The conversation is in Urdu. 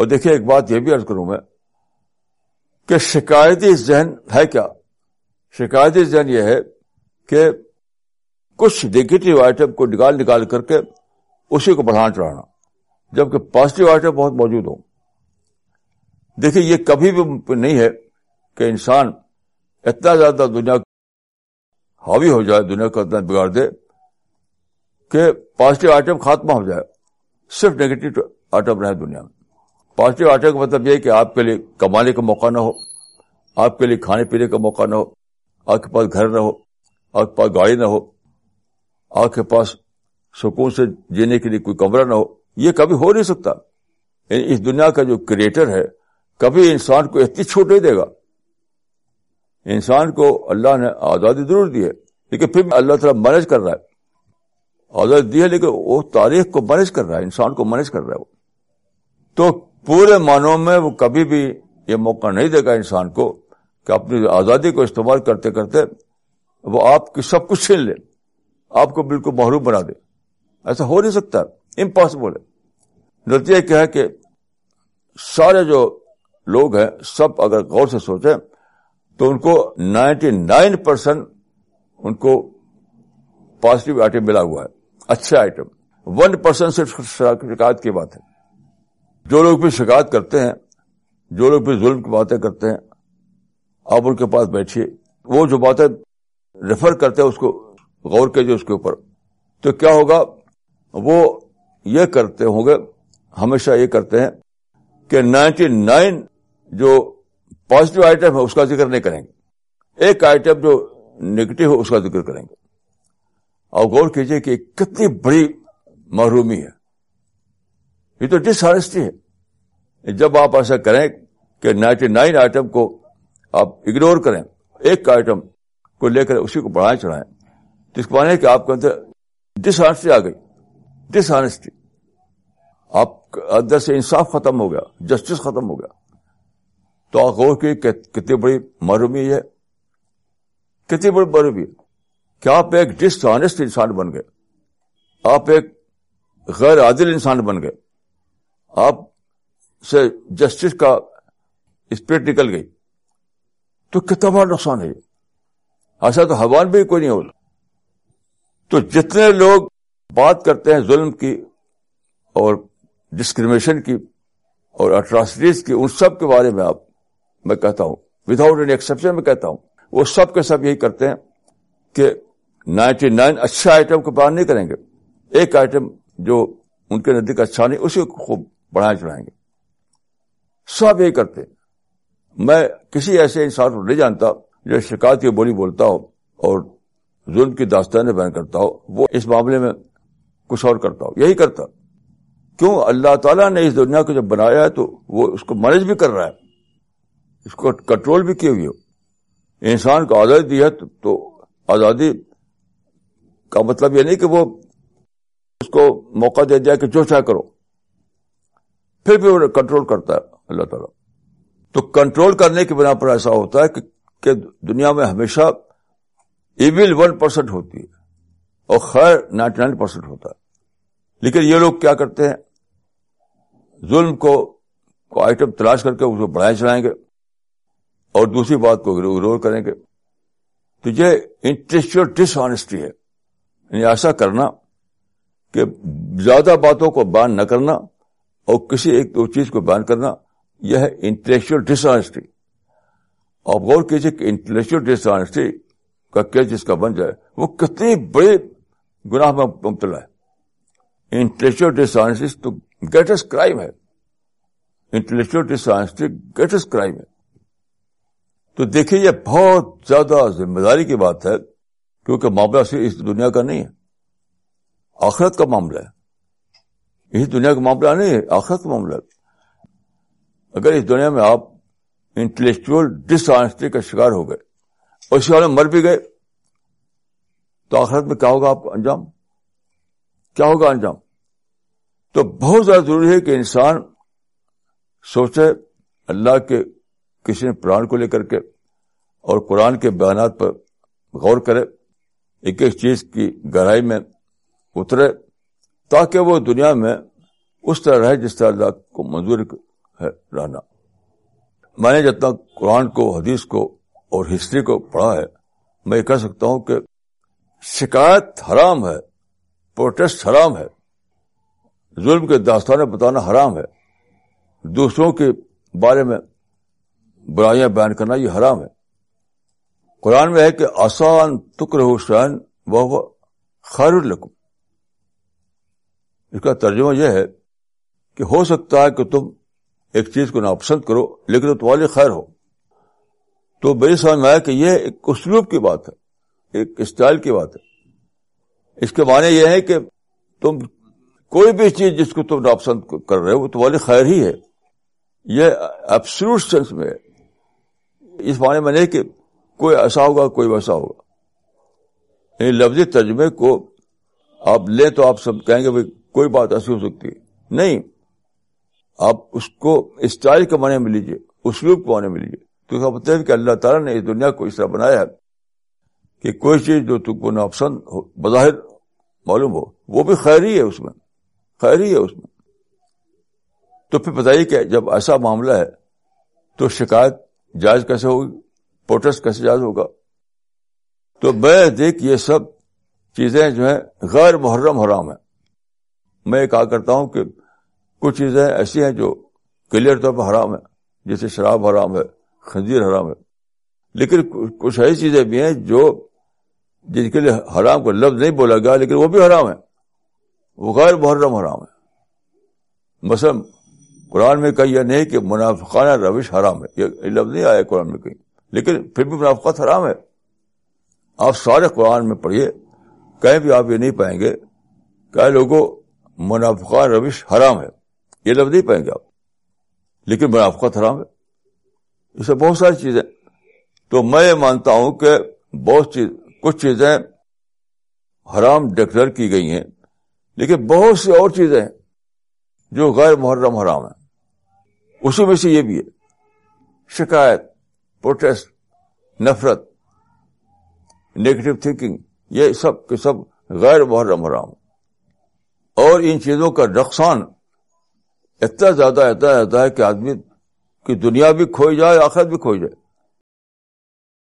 اور دیکھیے ایک بات یہ بھی عرض کروں میں کہ شکایتی ذہن ہے کیا؟ شکایتی ذہن یہ ہے کہ کچھ نگیٹو آئٹم کو نکال نکال کر کے اسی کو بڑھانا چڑھانا، جبکہ پازیٹو آئٹم بہت موجود ہوں۔ دیکھیے یہ کبھی بھی نہیں ہے کہ انسان اتنا زیادہ دنیا حاوی ہو جائے، دنیا کو اتنا بگاڑ دے کہ پازیٹو آئٹم خاتمہ ہو جائے، صرف نیگیٹو آئٹم رہے دنیا میں۔ پازیٹو آئٹم کا مطلب یہ کہ آپ کے لیے کمانے کا موقع نہ ہو، آپ کے لیے کھانے پینے کا موقع نہ ہو، آپ کے پاس گھر نہ ہو، آپ کے پاس گاڑی نہ ہو، آپ کے پاس سکون سے جینے کے لیے کوئی کمرہ نہ ہو، یہ کبھی ہو نہیں سکتا۔ یعنی اس دنیا کا جو کریٹر ہے، کبھی انسان کو اتنی چھوٹ نہیں دے گا۔ انسان کو اللہ نے آزادی ضرور دی ہے، لیکن پھر اللہ تعالیٰ مینج کر رہا ہے۔ آزادی دی ہے، لیکن وہ تاریخ کو مینج کر رہا ہے، انسان کو مینج کر رہا ہے وہ۔ تو پورے معنوں میں وہ کبھی بھی یہ موقع نہیں دے گا انسان کو کہ اپنی آزادی کو استعمال کرتے کرتے وہ آپ کی سب کچھ چھین لے، آپ کو بالکل محروم بنا دے۔ ایسا ہو نہیں سکتا امپاسبل ہے۔ نتیجہ کیا ہے کہ سارے جو لوگ ہیں، سب اگر غور سے سوچیں تو ان کو نائنٹی نائن پرسینٹ ان کو پازیٹو آئٹم ملا ہوا ہے۔ اچھے آئٹم ون پرسینٹ صرف شکایت کی بات ہے۔ جو لوگ بھی شکایت کرتے ہیں، جو لوگ بھی ظلم کی باتیں کرتے ہیں، آپ ان کے پاس بیٹھیے۔ وہ جو باتیں ریفر کرتے ہیں اس کو، غور کیجیے اس کے اوپر۔ تو کیا ہوگا؟ وہ یہ کرتے ہوں گے، ہمیشہ یہ کرتے ہیں کہ نائنٹی نائن جو پازیٹو آئٹم ہے، اس کا ذکر نہیں کریں گے۔ ایک آئٹم جو نگیٹو ہے اس کا ذکر کریں گے۔ اور غور کیجیے کہ کتنی بڑی محرومی ہے۔ یہ تو ڈس آنےسٹی ہے۔ جب آپ ایسا کریں کہ نائنٹی نائن آئٹم کو آپ اگنور کریں، ایک آئٹم کو لے کر اسی کو بڑھائیں، چڑھائیں، تو اس کو مانے کہ آپ کے اندر ڈس آنےسٹی آ گئی۔ ڈس آنےسٹی آپ اندر سے انصاف ختم ہو گیا جسٹس ختم ہو گیا۔ تو آپ غور کی کتنی بڑی محرومی ہے۔ کتنی بڑی محرومی ہے۔ کہ آپ ایک ڈس آنےسٹ انسان بن گئے؟ آپ ایک غیر عادل انسان بن گئے۔ آپ سے جسٹس کا اسپرٹ نکل گئی۔ تو کتنا بڑا نقصان ہے ایسا تو حوان بھی کوئی نہیں ہوتا۔ تو جتنے لوگ بات کرتے ہیں ظلم کی اور ڈسکریمنیشن کی اور اٹراسٹیز کی، ان سب کے بارے میں آپ، میں کہتا ہوں۔ وداؤٹ اینی ایکسپشن میں کہتا ہوں۔ وہ سب کے سب یہی کرتے ہیں کہ نائنٹی نائن اچھا آئٹم کو بیان نہیں کریں گے۔ ایک آئٹم جو ان کے نزدیک اچھا نہیں، اسی کو خوب بڑھائیں چڑھائیں گے۔ سب یہی کرتے میں کسی ایسے انسان کو نہیں جانتا جو شکایت کی بولی بولتا ہو اور ظلم کی داستانیں بیان کرتا ہو، وہ اس معاملے میں کچھ اور کرتا ہو۔ یہی کرتا۔ کیوں؟ اللہ تعالیٰ نے اس دنیا کو جب بنایا ہے تو وہ اس کو مینج بھی کر رہا ہے۔ اس کو کنٹرول بھی کیے ہوئی ہو انسان کو آزادی دی ہے تو آزادی کا مطلب یہ نہیں کہ وہ اس کو موقع دے دیا کہ جو چاہ کرو۔ پھر بھی وہ کنٹرول کرتا ہے۔ اللہ تعالیٰ۔ تو کنٹرول کرنے کی بنا پر ایسا ہوتا ہے کہ دنیا میں ہمیشہ ایون ون پرسینٹ ہوتی ہے اور خیر نائنٹی نائن پرسینٹ ہوتا ہے۔ لیکن یہ لوگ کیا کرتے ہیں؟ ظلم کو آئٹم تلاش کر کے اس کو بڑھائے چڑھائیں گے اور دوسری بات کو اگنور کریں گے۔ تو یہ انٹلیکچل ڈس آنےسٹی ہے۔ یعنی ایسا کرنا کہ زیادہ باتوں کو بیان نہ کرنا اور کسی ایک دو چیز کو بیان کرنا۔ یہ ہے انٹلیکچل ڈس آنےسٹی آپ غور کیجیے کہ انٹلیکچل ڈس آنےسٹی کا کیس جس کا بن جائے، وہ کتنی بڑی گناہ میں مبتلا ہے۔ انٹلیکچل ڈس آنےسٹی تو گریٹسٹ کرائم ہے۔ Intellectual dishonesty greatest crime ہے۔ تو دیکھیے، یہ بہت زیادہ ذمہ داری کی بات ہے، کیونکہ معاملہ صرف اس دنیا کا نہیں ہے، آخرت کا معاملہ ہے۔ اس دنیا کا معاملہ نہیں ہے، آخرت کا معاملہ ہے۔ اگر اس دنیا میں آپ انٹلیکچل ڈس آنےسٹی کا شکار ہو گئے اور اس میں مر بھی گئے، تو آخرت میں کیا ہوگا آپ انجام؟ کیا ہوگا انجام؟ تو بہت زیادہ ضروری ہے کہ انسان سوچے اللہ کے کسی نے پران کو لے کر کے اور قرآن کے بیانات پر غور کرے، ایک ایک چیز کی گہرائی میں اترے، تاکہ وہ دنیا میں اس طرح رہے جس طرح اللہ کو منظور ہے رہنا۔ میں نے جتنا قرآن کو، حدیث کو اور ہسٹری کو پڑھا ہے، میں یہ کہہ سکتا ہوں کہ شکایت حرام ہے، پروٹیسٹ حرام ہے، ظلم کے داستانیں بتانا حرام ہے، دوسروں کے بارے میں برائیاں بیان کرنا یہ حرام ہے۔ قرآن میں ہے کہ آسان تکر حسین وہ خیر القم اس کا ترجمہ یہ ہے کہ ہو سکتا ہے کہ تم ایک چیز کو ناپسند کرو، لیکن تمہاری خیر ہو۔ تو میری سمجھ میں آیا کہ یہ ایک اسلوب کی بات ہے، ایک اسٹائل کی بات ہے۔ اس کے معنی یہ ہے کہ تم کوئی بھی چیز جس کو تم ناپسند کر رہے ہو، وہ تمہاری خیر ہی ہے۔ یہ ایبسلوٹ سینس میں ہے۔ اس معنی میں نہیں کہ کوئی ایسا ہوگا، کوئی ویسا ہوگا۔ یعنی لفظی ترجمے کو آپ لیں تو آپ سب کہیں گے بھائی کوئی بات ایسی ہو سکتی۔ ہے نہیں۔ آپ اس کو اسٹائل کے معنی میں لیجیے اسلوب کے معنی میں لیجیے تو پتہ مطلب ہے کہ اللہ تعالیٰ نے اس دنیا کو اس طرح بنایا ہے کہ کوئی چیز جو تم کو ناپسند ہو، بظاہر معلوم ہو، وہ بھی خیر ہی ہے اس میں خیر ہی ہے اس میں۔ تو پھر بتائیے کہ جب ایسا معاملہ ہے تو شکایت جائز کیسے ہوگی؟ پروٹیسٹ کیسے جائز ہوگا؟ تو میں دیکھ یہ سب چیزیں جو ہیں غیر محرم حرام ہے میں کہا کرتا ہوں کہ کچھ چیزیں ایسی ہیں جو کلیئر طور پر حرام ہے جیسے شراب حرام ہے، خنزیر حرام ہے۔ لیکن کچھ ایسی چیزیں بھی ہیں جو جن کے لیے حرام کو لفظ نہیں بولا گیا، لیکن وہ بھی حرام ہے وہ غیر محرم حرام ہے مثلا قرآن میں کہی یہ نہیں کہ منافقانہ روش حرام ہے، یہ لفظ نہیں آیا قرآن میں کہیں۔ لیکن پھر بھی منافقت حرام ہے۔ آپ سارے قرآن میں پڑھیے، کہیں بھی آپ یہ نہیں پائیں گے کہ لوگوں منافقان روش حرام ہے۔ یہ لفظ نہیں پائیں گے آپ۔ لیکن منافقت حرام ہے اسے بہت ساری چیزیں۔ تو میں یہ مانتا ہوں کہ بہت چیز، کچھ چیزیں حرام ڈکلیئر کی گئی ہیں، لیکن بہت سی اور چیزیں جو غیر محرم حرام ہیں۔ اسی میں سے یہ بھی ہے۔ شکایت، پروٹیسٹ، نفرت نیگیٹو تھنکنگ یہ سب کے سب غیر محرم حرام اور ان چیزوں کا نقصان اتنا زیادہ اتنا رہتا ہے کہ آدمی کی دنیا بھی کھوئی جائے، آخرت بھی کھوئی جائے۔